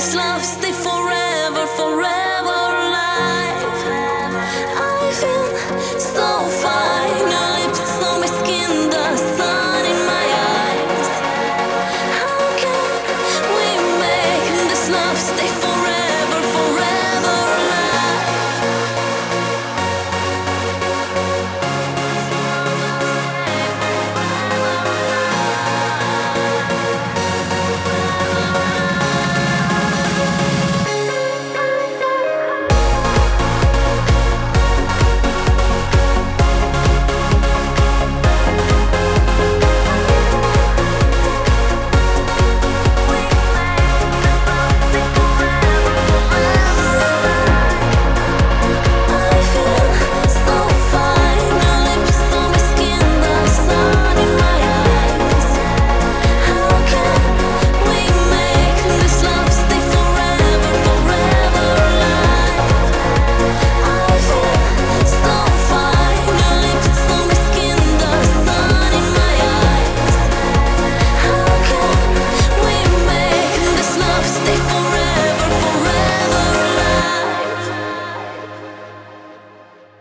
this love stay forever, forever alive. I feel so fine.